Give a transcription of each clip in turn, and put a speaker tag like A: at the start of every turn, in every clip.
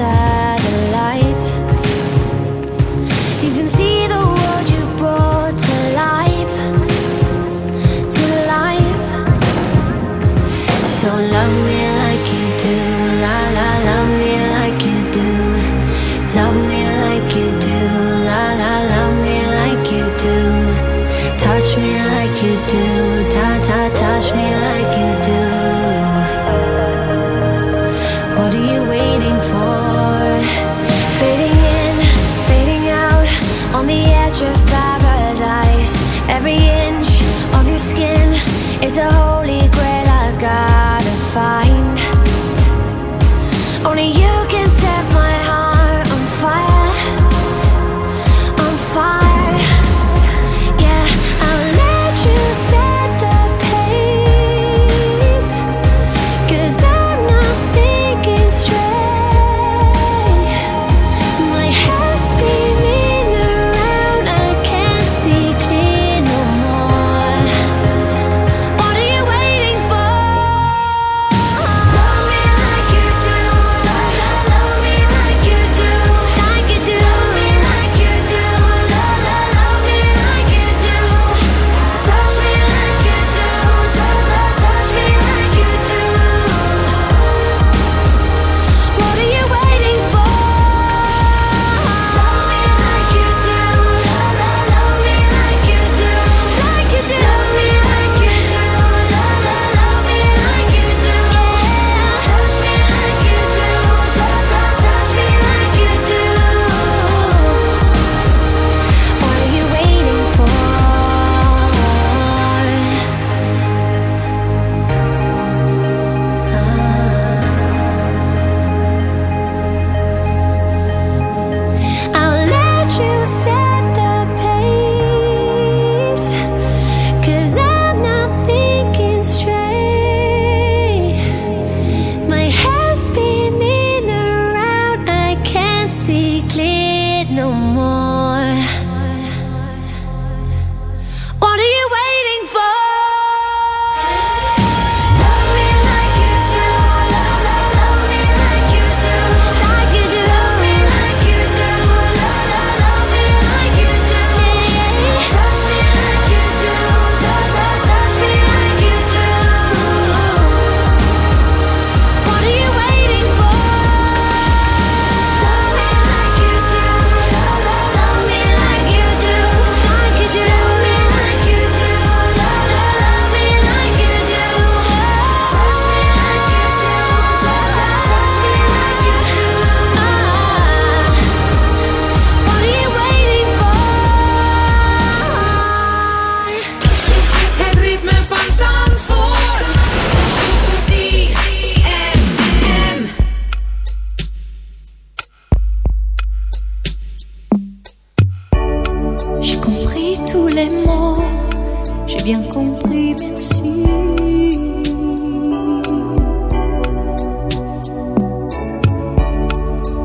A: inside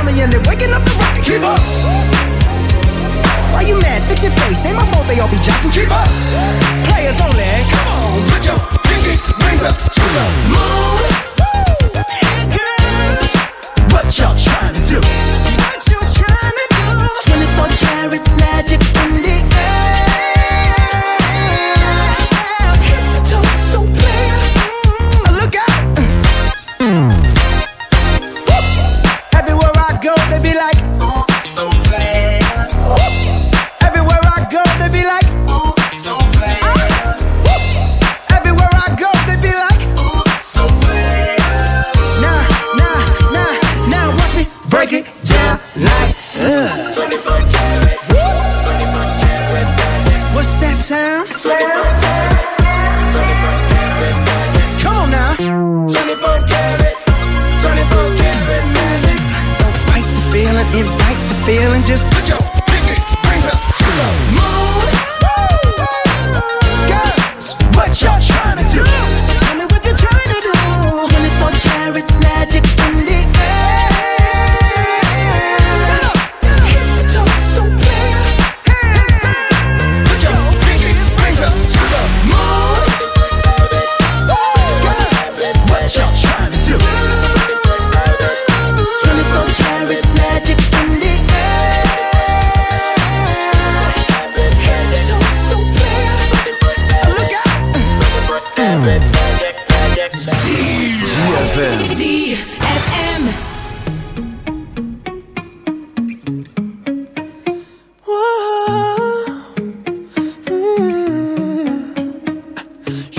B: family and they're waking up the rocket. Keep up. Why you mad? Fix your face. Ain't my fault they all be jocking. Keep up. Players only. Come on, put your pinky rings up to the moon. Hey girls, what y'all trying to do? What you trying to do? 24 karat magic in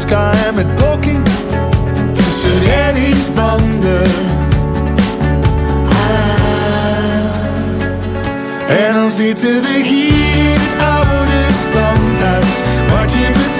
C: vodka en met poking tussen de banden. Ah. En dan zitten we hier, het oude standhuis, wat je vertelt.